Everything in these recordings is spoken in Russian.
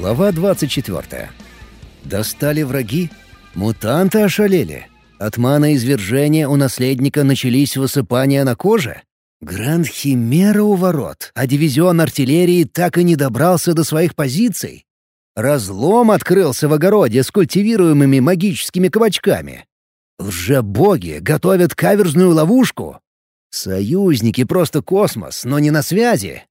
Глава 24. Достали враги? Мутанты ошалели? От извержения у наследника начались высыпания на коже? Гранд Химера у ворот, а дивизион артиллерии так и не добрался до своих позиций? Разлом открылся в огороде с культивируемыми магическими кабачками. Лже-боги готовят каверзную ловушку. Союзники просто космос, но не на связи.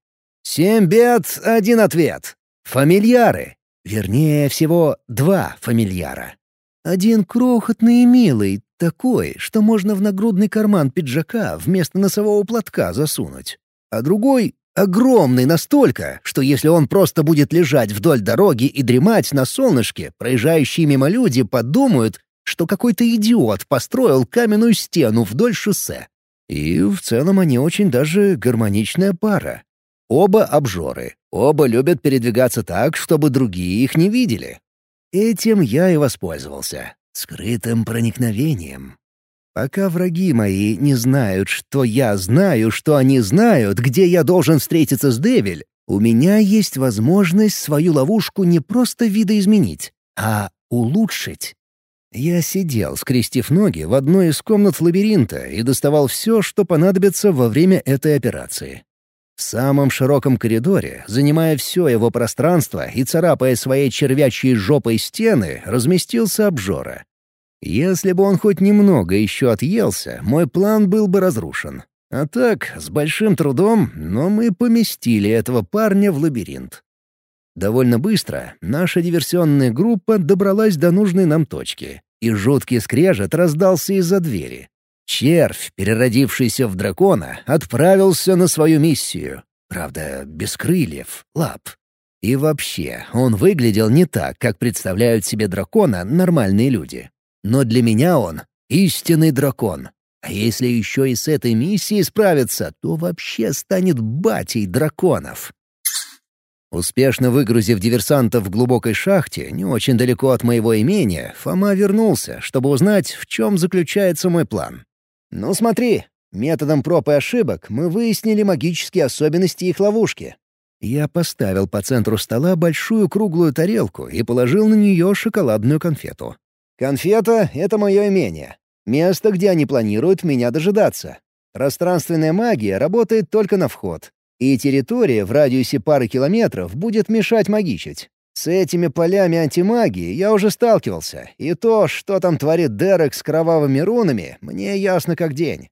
Семь бед — один ответ. Фамильяры. Вернее всего, два фамильяра. Один крохотный и милый, такой, что можно в нагрудный карман пиджака вместо носового платка засунуть. А другой — огромный настолько, что если он просто будет лежать вдоль дороги и дремать на солнышке, проезжающие мимо люди подумают, что какой-то идиот построил каменную стену вдоль шоссе. И в целом они очень даже гармоничная пара. Оба обжоры, оба любят передвигаться так, чтобы другие их не видели. Этим я и воспользовался. Скрытым проникновением. Пока враги мои не знают, что я знаю, что они знают, где я должен встретиться с Девиль, у меня есть возможность свою ловушку не просто видоизменить, а улучшить. Я сидел, скрестив ноги, в одной из комнат лабиринта и доставал все, что понадобится во время этой операции. В самом широком коридоре, занимая все его пространство и царапая своей червячьей жопой стены, разместился обжора. Если бы он хоть немного еще отъелся, мой план был бы разрушен. А так, с большим трудом, но мы поместили этого парня в лабиринт. Довольно быстро наша диверсионная группа добралась до нужной нам точки, и жуткий скрежет раздался из-за двери. Червь, переродившийся в дракона, отправился на свою миссию. Правда, без крыльев, лап. И вообще, он выглядел не так, как представляют себе дракона нормальные люди. Но для меня он — истинный дракон. А если еще и с этой миссией справиться, то вообще станет батей драконов. Успешно выгрузив диверсантов в глубокой шахте, не очень далеко от моего имения, Фома вернулся, чтобы узнать, в чем заключается мой план. «Ну смотри, методом проб и ошибок мы выяснили магические особенности их ловушки». Я поставил по центру стола большую круглую тарелку и положил на нее шоколадную конфету. «Конфета — это мое имение. Место, где они планируют меня дожидаться. Пространственная магия работает только на вход. И территория в радиусе пары километров будет мешать магичить. С этими полями антимагии я уже сталкивался, и то, что там творит Дерек с кровавыми рунами, мне ясно как день.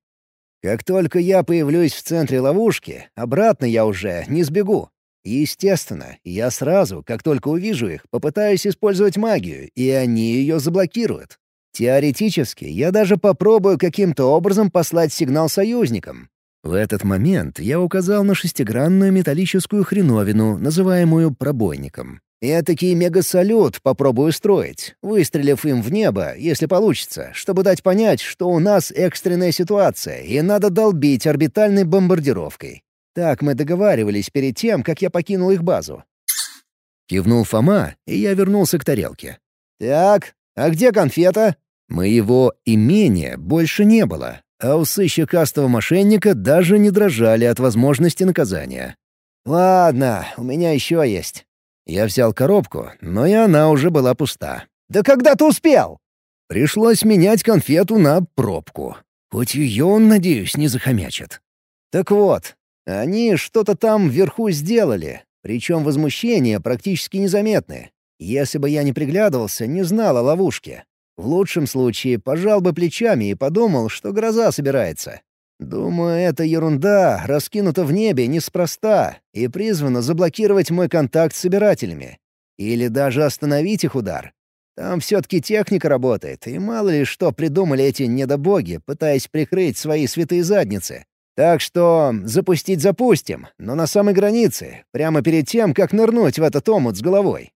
Как только я появлюсь в центре ловушки, обратно я уже не сбегу. Естественно, я сразу, как только увижу их, попытаюсь использовать магию, и они ее заблокируют. Теоретически, я даже попробую каким-то образом послать сигнал союзникам. В этот момент я указал на шестигранную металлическую хреновину, называемую пробойником. Этакий мегасалют попробую строить, выстрелив им в небо, если получится, чтобы дать понять, что у нас экстренная ситуация, и надо долбить орбитальной бомбардировкой. Так мы договаривались перед тем, как я покинул их базу. Кивнул Фома, и я вернулся к тарелке. «Так, а где конфета?» Моего имения больше не было, а усы щекастого мошенника даже не дрожали от возможности наказания. «Ладно, у меня еще есть. Я взял коробку, но и она уже была пуста. «Да когда ты успел?» Пришлось менять конфету на пробку. Хоть ее он, надеюсь, не захомячит. Так вот, они что-то там вверху сделали, причем возмущения практически незаметны. Если бы я не приглядывался, не знал о ловушке. В лучшем случае пожал бы плечами и подумал, что гроза собирается. Думаю, эта ерунда раскинута в небе неспроста и призвана заблокировать мой контакт с собирателями. Или даже остановить их удар. Там все-таки техника работает, и мало ли что придумали эти недобоги, пытаясь прикрыть свои святые задницы. Так что запустить запустим, но на самой границе, прямо перед тем, как нырнуть в этот омут с головой.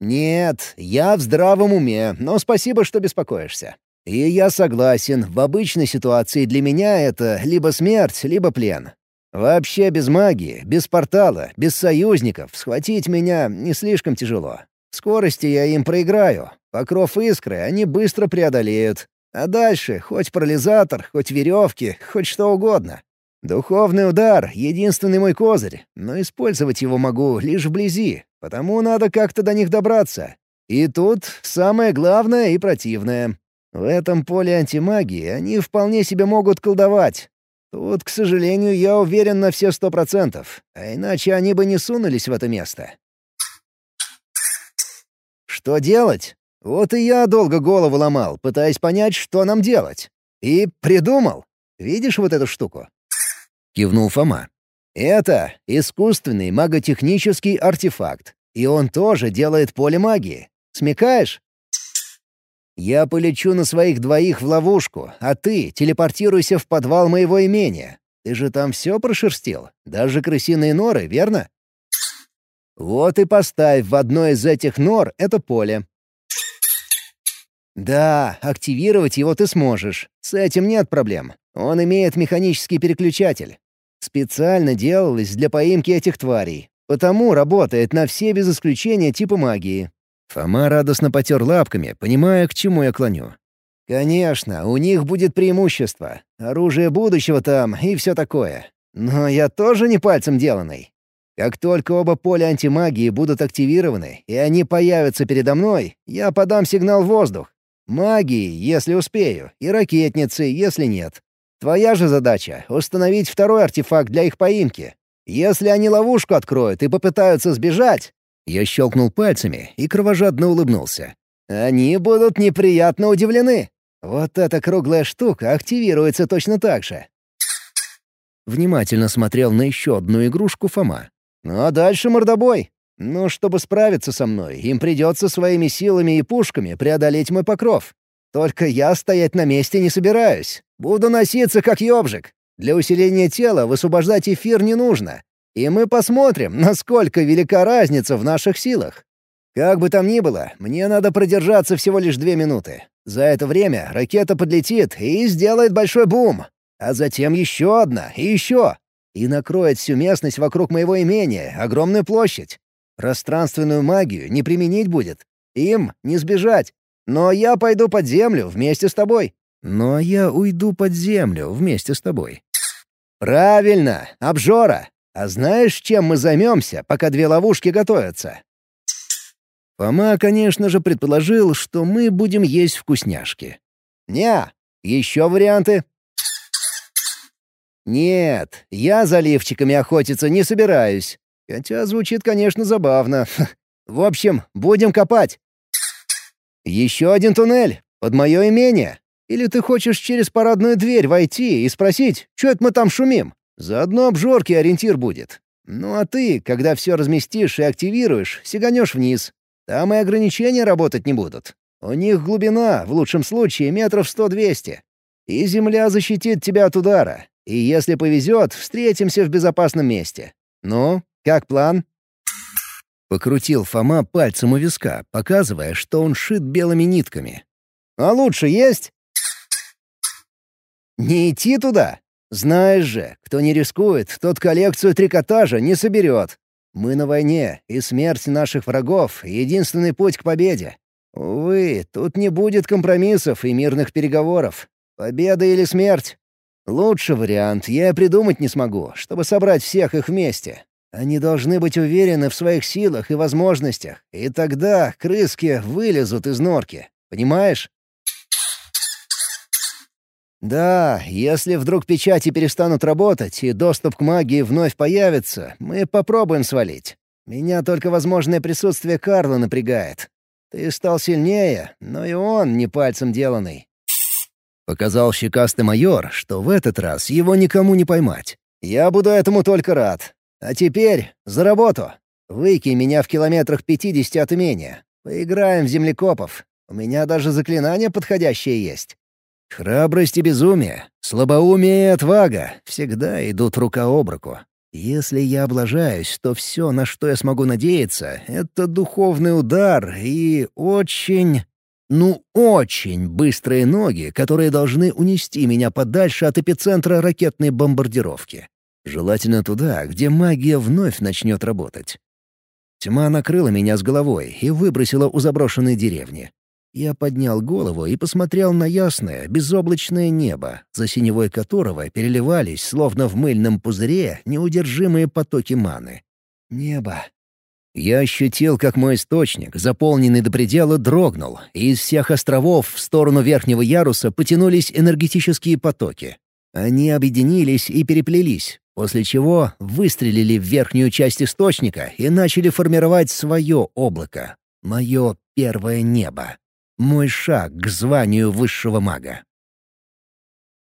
Нет, я в здравом уме, но спасибо, что беспокоишься. И я согласен, в обычной ситуации для меня это либо смерть, либо плен. Вообще без магии, без портала, без союзников схватить меня не слишком тяжело. В скорости я им проиграю. Покров искры они быстро преодолеют. А дальше хоть парализатор, хоть веревки, хоть что угодно. Духовный удар — единственный мой козырь, но использовать его могу лишь вблизи, потому надо как-то до них добраться. И тут самое главное и противное. В этом поле антимагии они вполне себе могут колдовать. Тут, к сожалению, я уверен на все сто процентов, а иначе они бы не сунулись в это место. Что делать? Вот и я долго голову ломал, пытаясь понять, что нам делать. И придумал. Видишь вот эту штуку? — кивнул Фома. «Это искусственный маготехнический артефакт, и он тоже делает поле магии. Смекаешь?» «Я полечу на своих двоих в ловушку, а ты телепортируйся в подвал моего имения. Ты же там все прошерстил, даже крысиные норы, верно?» «Вот и поставь в одной из этих нор это поле. Да, активировать его ты сможешь. С этим нет проблем. Он имеет механический переключатель. Специально делалось для поимки этих тварей. Потому работает на все без исключения типы магии. Фома радостно потер лапками, понимая, к чему я клоню. «Конечно, у них будет преимущество. Оружие будущего там и все такое. Но я тоже не пальцем деланный. Как только оба поля антимагии будут активированы, и они появятся передо мной, я подам сигнал в воздух. Магии, если успею, и ракетницы, если нет. Твоя же задача — установить второй артефакт для их поимки. Если они ловушку откроют и попытаются сбежать...» Я щелкнул пальцами и кровожадно улыбнулся. «Они будут неприятно удивлены. Вот эта круглая штука активируется точно так же». Внимательно смотрел на еще одну игрушку Фома. «Ну а дальше мордобой. Но чтобы справиться со мной, им придется своими силами и пушками преодолеть мой покров. Только я стоять на месте не собираюсь. Буду носиться как ёбжик. Для усиления тела высвобождать эфир не нужно. И мы посмотрим, насколько велика разница в наших силах. Как бы там ни было, мне надо продержаться всего лишь две минуты. За это время ракета подлетит и сделает большой бум. А затем еще одна и еще. И накроет всю местность вокруг моего имения, огромную площадь. Пространственную магию не применить будет. Им не сбежать. Но я пойду под землю вместе с тобой. Но я уйду под землю вместе с тобой. Правильно, обжора. А знаешь, чем мы займемся, пока две ловушки готовятся? Фома, конечно же, предположил, что мы будем есть вкусняшки. Не, еще варианты? Нет, я за лифчиками охотиться не собираюсь. Хотя звучит, конечно, забавно. В общем, будем копать. Еще один туннель. Под мое имение. Или ты хочешь через парадную дверь войти и спросить, что это мы там шумим? Заодно обжорки ориентир будет. Ну а ты, когда все разместишь и активируешь, сиганешь вниз. Там и ограничения работать не будут. У них глубина, в лучшем случае, метров сто-двести. И земля защитит тебя от удара. И если повезет, встретимся в безопасном месте. Ну, как план?» Покрутил Фома пальцем у виска, показывая, что он шит белыми нитками. «А лучше есть?» «Не идти туда? Знаешь же, кто не рискует, тот коллекцию трикотажа не соберет. Мы на войне, и смерть наших врагов — единственный путь к победе. Увы, тут не будет компромиссов и мирных переговоров. Победа или смерть? Лучший вариант я придумать не смогу, чтобы собрать всех их вместе. Они должны быть уверены в своих силах и возможностях, и тогда крыски вылезут из норки. Понимаешь? Да, если вдруг печати перестанут работать и доступ к магии вновь появится, мы попробуем свалить. Меня только возможное присутствие Карла напрягает. Ты стал сильнее, но и он не пальцем деланный. Показал щекастый майор, что в этот раз его никому не поймать. Я буду этому только рад. А теперь за работу. Выкинь меня в километрах пятидесяти от имения. Поиграем в землекопов. У меня даже заклинания подходящие есть. Храбрость и безумие, слабоумие и отвага всегда идут рука об руку. Если я облажаюсь, то все, на что я смогу надеяться, — это духовный удар и очень... Ну, очень быстрые ноги, которые должны унести меня подальше от эпицентра ракетной бомбардировки. Желательно туда, где магия вновь начнет работать. Тьма накрыла меня с головой и выбросила у заброшенной деревни. Я поднял голову и посмотрел на ясное, безоблачное небо, за синевой которого переливались, словно в мыльном пузыре, неудержимые потоки маны. Небо. Я ощутил, как мой источник, заполненный до предела, дрогнул, и из всех островов в сторону верхнего яруса потянулись энергетические потоки. Они объединились и переплелись, после чего выстрелили в верхнюю часть источника и начали формировать свое облако. Мое первое небо. Мой шаг к званию высшего мага.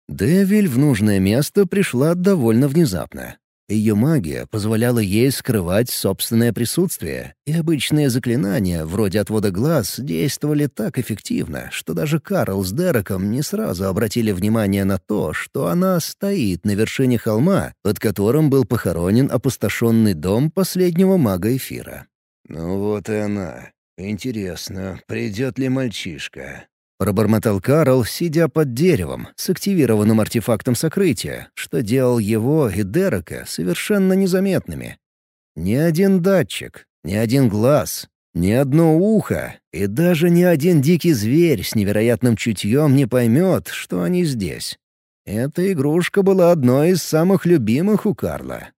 Девиль в нужное место пришла довольно внезапно. Ее магия позволяла ей скрывать собственное присутствие, и обычные заклинания, вроде отвода глаз, действовали так эффективно, что даже Карл с Дереком не сразу обратили внимание на то, что она стоит на вершине холма, под которым был похоронен опустошенный дом последнего мага эфира. «Ну вот и она. Интересно, придет ли мальчишка?» Пробормотал Карл, сидя под деревом, с активированным артефактом сокрытия, что делал его и Дерека совершенно незаметными. Ни один датчик, ни один глаз, ни одно ухо и даже ни один дикий зверь с невероятным чутьем не поймет, что они здесь. Эта игрушка была одной из самых любимых у Карла.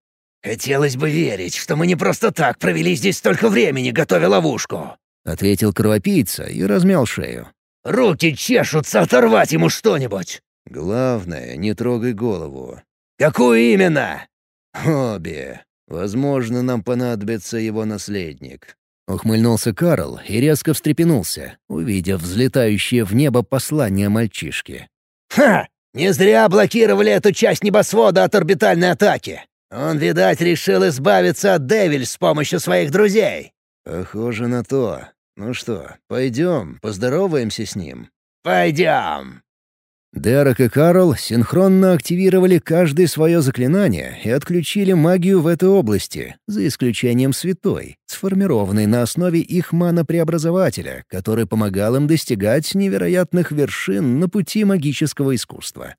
«Хотелось бы верить, что мы не просто так провели здесь столько времени, готовя ловушку», — ответил кровопийца и размял шею. Руки чешутся оторвать ему что-нибудь!» «Главное, не трогай голову». «Какую именно?» «Обе. Возможно, нам понадобится его наследник». Ухмыльнулся Карл и резко встрепенулся, увидев взлетающее в небо послание мальчишки. «Ха! Не зря блокировали эту часть небосвода от орбитальной атаки. Он, видать, решил избавиться от Девиль с помощью своих друзей». «Похоже на то. «Ну что, пойдем, поздороваемся с ним?» «Пойдем!» Дерек и Карл синхронно активировали каждое свое заклинание и отключили магию в этой области, за исключением святой, сформированной на основе их манопреобразователя, который помогал им достигать невероятных вершин на пути магического искусства.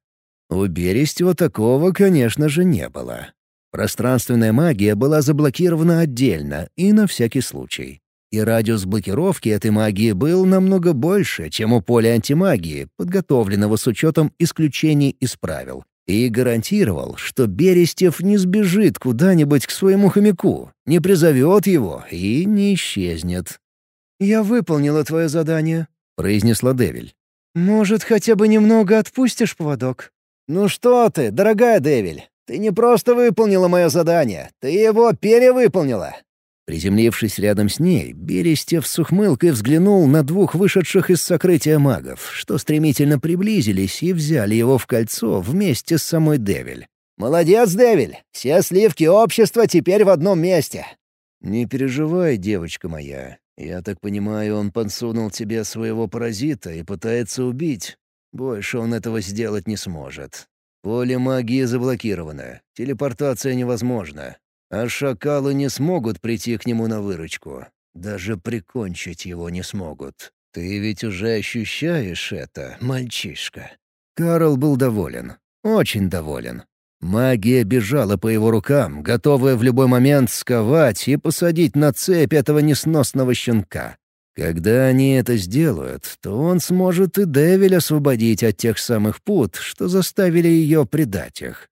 У Берестева такого, конечно же, не было. Пространственная магия была заблокирована отдельно и на всякий случай и радиус блокировки этой магии был намного больше, чем у поля антимагии, подготовленного с учетом исключений из правил, и гарантировал, что Берестев не сбежит куда-нибудь к своему хомяку, не призовет его и не исчезнет. «Я выполнила твое задание», — произнесла Девиль. «Может, хотя бы немного отпустишь поводок?» «Ну что ты, дорогая Девиль, ты не просто выполнила мое задание, ты его перевыполнила. Приземлившись рядом с ней, Берестев с ухмылкой взглянул на двух вышедших из сокрытия магов, что стремительно приблизились и взяли его в кольцо вместе с самой Девиль. «Молодец, Девиль! Все сливки общества теперь в одном месте!» «Не переживай, девочка моя. Я так понимаю, он подсунул тебе своего паразита и пытается убить. Больше он этого сделать не сможет. Поле магии заблокировано, телепортация невозможна. А шакалы не смогут прийти к нему на выручку. Даже прикончить его не смогут. Ты ведь уже ощущаешь это, мальчишка». Карл был доволен. Очень доволен. Магия бежала по его рукам, готовая в любой момент сковать и посадить на цепь этого несносного щенка. Когда они это сделают, то он сможет и Девиль освободить от тех самых пут, что заставили ее предать их.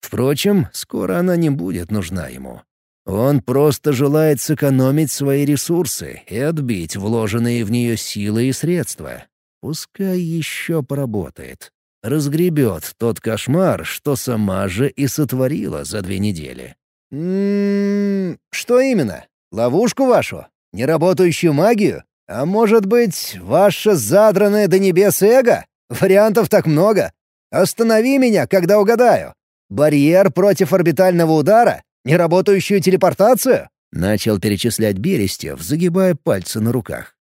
Впрочем, скоро она не будет нужна ему. Он просто желает сэкономить свои ресурсы и отбить вложенные в нее силы и средства. Пускай еще поработает. Разгребет тот кошмар, что сама же и сотворила за две недели. «М-м-м, что именно? Ловушку вашу? Неработающую магию? А может быть, ваше задранное до небес эго? Вариантов так много. Останови меня, когда угадаю. Барьер против орбитального удара? Неработающую телепортацию?» Начал перечислять Берестев, загибая пальцы на руках.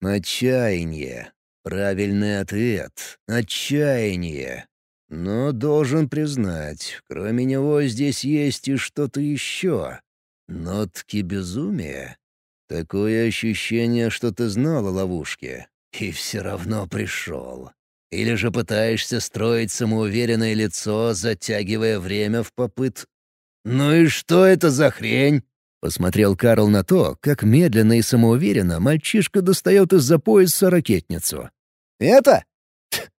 «Отчаяние. Правильный ответ. Отчаяние. Но должен признать, кроме него здесь есть и что-то еще. Нотки безумия. Такое ощущение, что ты знал о ловушке. И все равно пришел. Или же пытаешься строить самоуверенное лицо, затягивая время в попыт... «Ну и что это за хрень?» Посмотрел Карл на то, как медленно и самоуверенно мальчишка достает из-за пояса ракетницу. «Это?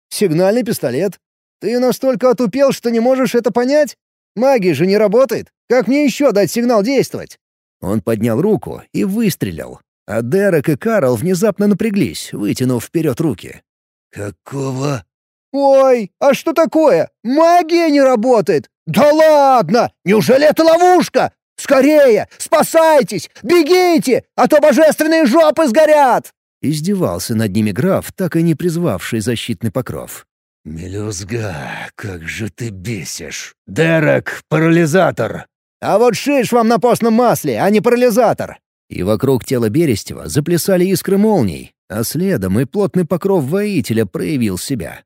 Сигнальный пистолет. Ты настолько отупел, что не можешь это понять? Магия же не работает. Как мне еще дать сигнал действовать?» Он поднял руку и выстрелил. А Дерек и Карл внезапно напряглись, вытянув вперед руки. «Какого?» «Ой, а что такое? Магия не работает! Да ладно! Неужели это ловушка? Скорее! Спасайтесь! Бегите! А то божественные жопы сгорят!» Издевался над ними граф, так и не призвавший защитный покров. «Мелюзга, как же ты бесишь! Дерек, парализатор!» «А вот шиш вам на постном масле, а не парализатор!» И вокруг тела Берестева заплясали искры молний, а следом и плотный покров воителя проявил себя.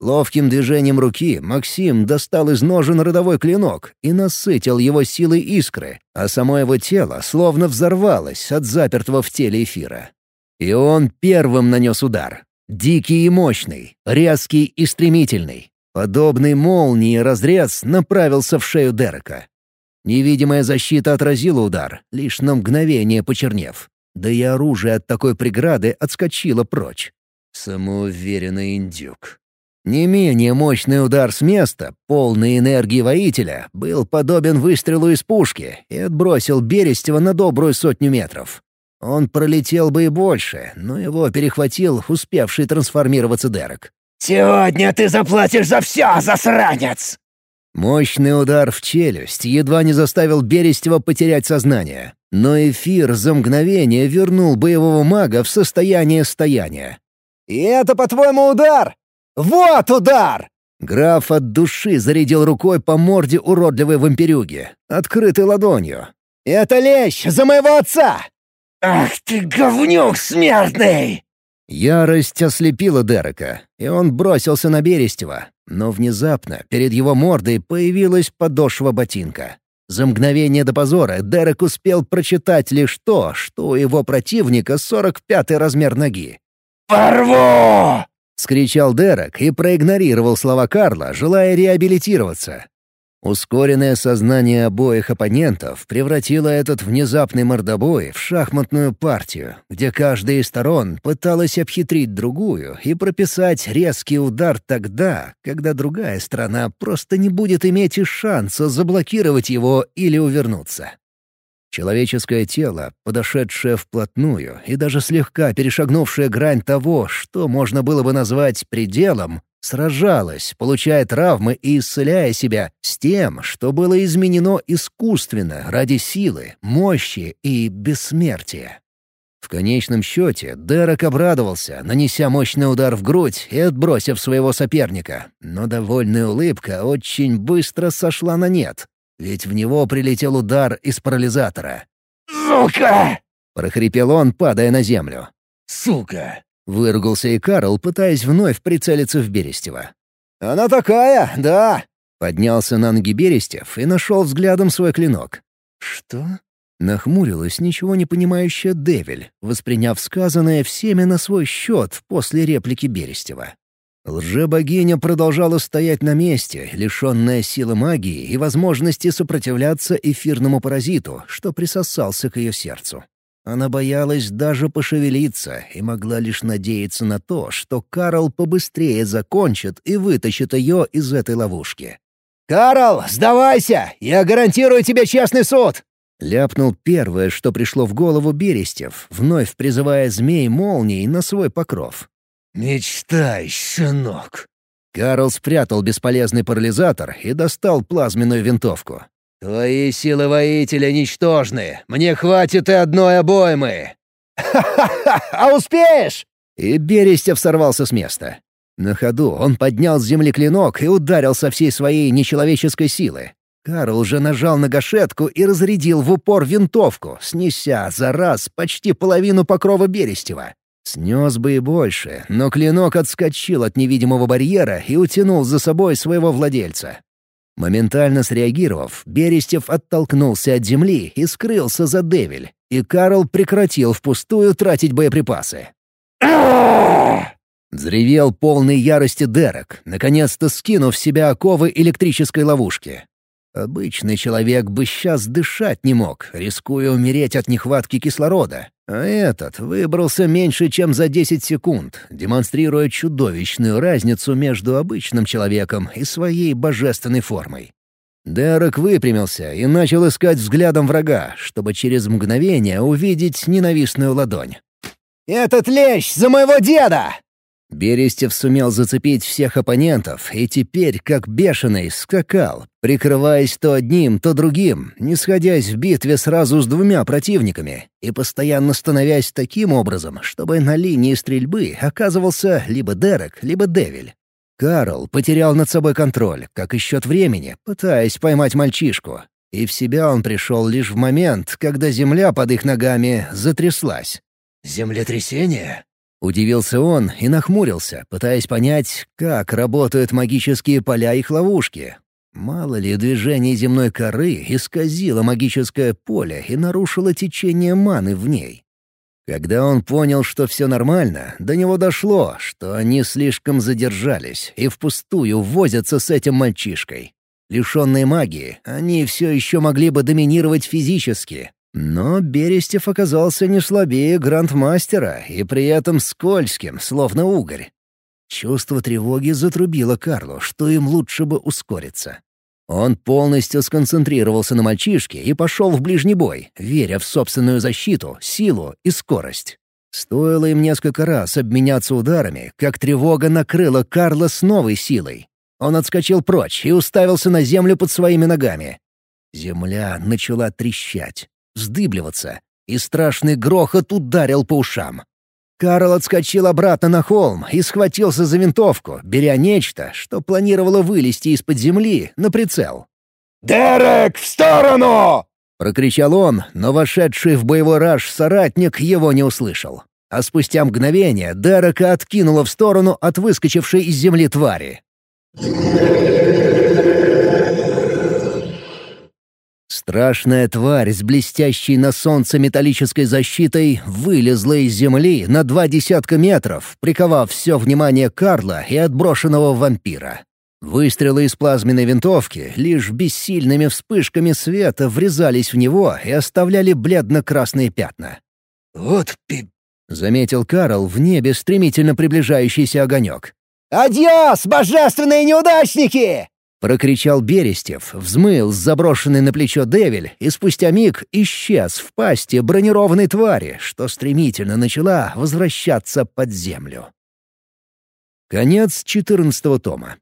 Ловким движением руки Максим достал из ножен родовой клинок и насытил его силой искры, а само его тело словно взорвалось от запертого в теле эфира. И он первым нанес удар. Дикий и мощный, резкий и стремительный. Подобный молнии разрез направился в шею Дерека. Невидимая защита отразила удар, лишь на мгновение почернев. Да и оружие от такой преграды отскочило прочь. Самоуверенный индюк. Не менее мощный удар с места, полный энергии воителя, был подобен выстрелу из пушки и отбросил Берестева на добрую сотню метров. Он пролетел бы и больше, но его перехватил успевший трансформироваться Дерек. «Сегодня ты заплатишь за все, засранец!» Мощный удар в челюсть едва не заставил Берестева потерять сознание, но эфир за мгновение вернул боевого мага в состояние стояния. «И это, по-твоему, удар?» «Вот удар!» Граф от души зарядил рукой по морде уродливой вампирюги, открытой ладонью. «Это лещ за моего отца!» «Ах ты, говнюк смертный!» Ярость ослепила Дерека, и он бросился на Берестева, но внезапно перед его мордой появилась подошва ботинка. За мгновение до позора Дерек успел прочитать лишь то, что у его противника 45-й размер ноги. «Порву!» — скричал Дерек и проигнорировал слова Карла, желая реабилитироваться. Ускоренное сознание обоих оппонентов превратило этот внезапный мордобой в шахматную партию, где каждая из сторон пыталась обхитрить другую и прописать резкий удар тогда, когда другая сторона просто не будет иметь и шанса заблокировать его или увернуться. Человеческое тело, подошедшее вплотную и даже слегка перешагнувшее грань того, что можно было бы назвать пределом, сражалось, получая травмы и исцеляя себя с тем, что было изменено искусственно ради силы, мощи и бессмертия. В конечном счете Дерек обрадовался, нанеся мощный удар в грудь и отбросив своего соперника, но довольная улыбка очень быстро сошла на нет, ведь в него прилетел удар из парализатора. «Сука!» — прохрипел он, падая на землю. «Сука!» — выругался и Карл, пытаясь вновь прицелиться в Берестева. «Она такая, да!» Поднялся на ноги Берестев и нашел взглядом свой клинок. «Что?» Нахмурилась ничего не понимающая Девель, восприняв сказанное всеми на свой счет после реплики Берестева. Лже-богиня продолжала стоять на месте, лишенная силы магии и возможности сопротивляться эфирному паразиту, что присосался к ее сердцу. Она боялась даже пошевелиться и могла лишь надеяться на то, что Карл побыстрее закончит и вытащит ее из этой ловушки. «Карл, сдавайся! Я гарантирую тебе честный суд!» Ляпнул первое, что пришло в голову Берестев, вновь призывая змей молнией на свой покров. «Мечтай, щенок!» Карл спрятал бесполезный парализатор и достал плазменную винтовку. «Твои силы воителя ничтожны. Мне хватит и одной обоймы!» «Ха-ха-ха! А успеешь?» И Берестев сорвался с места. На ходу он поднял с земли клинок и ударил со всей своей нечеловеческой силы. Карл уже нажал на гашетку и разрядил в упор винтовку, снеся за раз почти половину покрова Берестева. Снес бы и больше, но клинок отскочил от невидимого барьера и утянул за собой своего владельца. Моментально среагировав, Берестев оттолкнулся от земли и скрылся за Девель, и Карл прекратил впустую тратить боеприпасы. Взревел полный ярости Дерек, наконец-то скинув с себя оковы электрической ловушки. Обычный человек бы сейчас дышать не мог, рискуя умереть от нехватки кислорода. А этот выбрался меньше, чем за 10 секунд, демонстрируя чудовищную разницу между обычным человеком и своей божественной формой. Дерек выпрямился и начал искать взглядом врага, чтобы через мгновение увидеть ненавистную ладонь. «Этот лещ за моего деда!» Берестев сумел зацепить всех оппонентов и теперь, как бешеный, скакал, прикрываясь то одним, то другим, не сходясь в битве сразу с двумя противниками и постоянно становясь таким образом, чтобы на линии стрельбы оказывался либо Дерек, либо Девиль. Карл потерял над собой контроль, как и счет времени, пытаясь поймать мальчишку. И в себя он пришел лишь в момент, когда земля под их ногами затряслась. «Землетрясение?» Удивился он и нахмурился, пытаясь понять, как работают магические поля их ловушки. Мало ли движение земной коры исказило магическое поле и нарушило течение маны в ней. Когда он понял, что все нормально, до него дошло, что они слишком задержались и впустую возятся с этим мальчишкой. Лишенные магии, они все еще могли бы доминировать физически, но Берестев оказался не слабее грандмастера и при этом скользким, словно угорь. Чувство тревоги затрубило Карлу, что им лучше бы ускориться. Он полностью сконцентрировался на мальчишке и пошел в ближний бой, веря в собственную защиту, силу и скорость. Стоило им несколько раз обменяться ударами, как тревога накрыла Карла с новой силой. Он отскочил прочь и уставился на землю под своими ногами. Земля начала трещать вздыбливаться, и страшный грохот ударил по ушам. Карл отскочил обратно на холм и схватился за винтовку, беря нечто, что планировало вылезти из-под земли, на прицел. «Дерек, в сторону!» — прокричал он, но вошедший в боевой раж соратник его не услышал. А спустя мгновение Дерека откинуло в сторону от выскочившей из земли твари. Страшная тварь с блестящей на солнце металлической защитой вылезла из земли на два десятка метров, приковав все внимание Карла и отброшенного вампира. Выстрелы из плазменной винтовки лишь бессильными вспышками света врезались в него и оставляли бледно-красные пятна. «Вот пи...» — заметил Карл в небе стремительно приближающийся огонек. «Адьос, божественные неудачники!» Прокричал Берестев, взмыл с заброшенной на плечо Девиль и спустя миг исчез в пасти бронированной твари, что стремительно начала возвращаться под землю. Конец четырнадцатого тома.